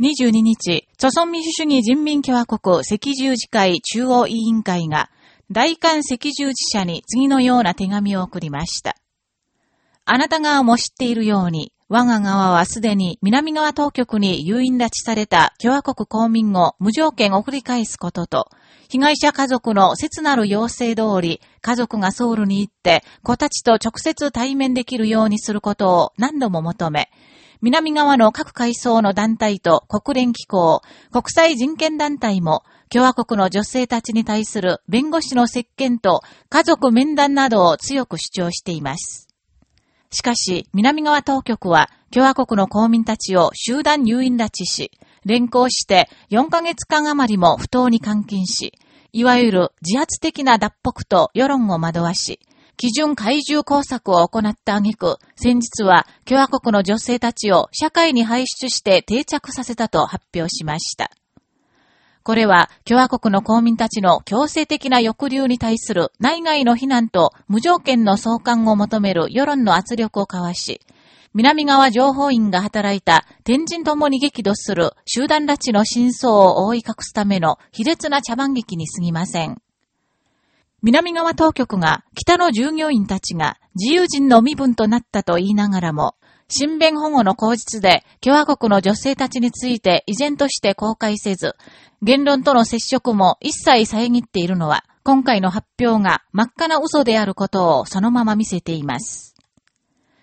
22日、朝鮮民主主義人民共和国赤十字会中央委員会が、大韓赤十字社に次のような手紙を送りました。あなた側も知っているように、我が側はすでに南側当局に誘引拉致された共和国公民を無条件送り返すことと、被害者家族の切なる要請通り、家族がソウルに行って子たちと直接対面できるようにすることを何度も求め、南側の各階層の団体と国連機構、国際人権団体も、共和国の女性たちに対する弁護士の接見と家族面談などを強く主張しています。しかし、南側当局は共和国の公民たちを集団入院拉致し、連行して4ヶ月間余りも不当に監禁し、いわゆる自発的な脱北と世論を惑わし、基準怪獣工作を行った挙句、先日は共和国の女性たちを社会に排出して定着させたと発表しました。これは共和国の公民たちの強制的な抑留に対する内外の非難と無条件の送還を求める世論の圧力を交わし、南側情報員が働いた天神ともに激怒する集団拉致の真相を覆い隠すための卑劣な茶番劇に過ぎません。南側当局が北の従業員たちが自由人の身分となったと言いながらも、新弁保護の口実で共和国の女性たちについて依然として公開せず、言論との接触も一切遮っているのは、今回の発表が真っ赤な嘘であることをそのまま見せています。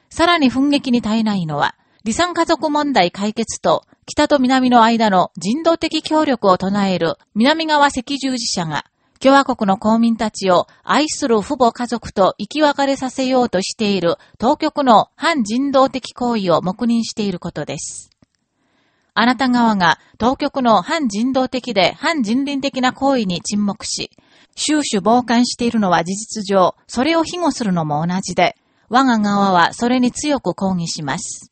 さらに奮撃に絶えないのは、離散家族問題解決と北と南の間の人道的協力を唱える南側赤十字社が共和国の公民たちを愛する父母家族と生き別れさせようとしている当局の反人道的行為を黙認していることです。あなた側が当局の反人道的で反人倫的な行為に沈黙し、終始傍観しているのは事実上、それを庇護するのも同じで、我が側はそれに強く抗議します。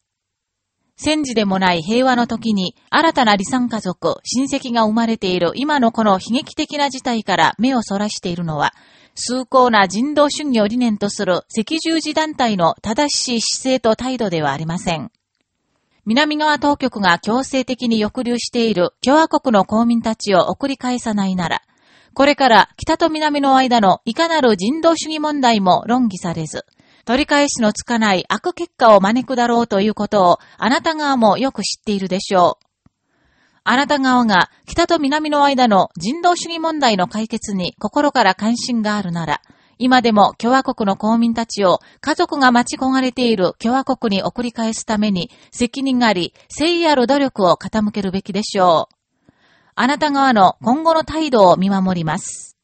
戦時でもない平和の時に新たな離散家族、親戚が生まれている今のこの悲劇的な事態から目をそらしているのは、崇高な人道主義を理念とする赤十字団体の正しい姿勢と態度ではありません。南側当局が強制的に抑留している共和国の公民たちを送り返さないなら、これから北と南の間のいかなる人道主義問題も論議されず、取り返しのつかない悪結果を招くだろうということをあなた側もよく知っているでしょう。あなた側が北と南の間の人道主義問題の解決に心から関心があるなら、今でも共和国の公民たちを家族が待ち焦がれている共和国に送り返すために責任があり、誠意ある努力を傾けるべきでしょう。あなた側の今後の態度を見守ります。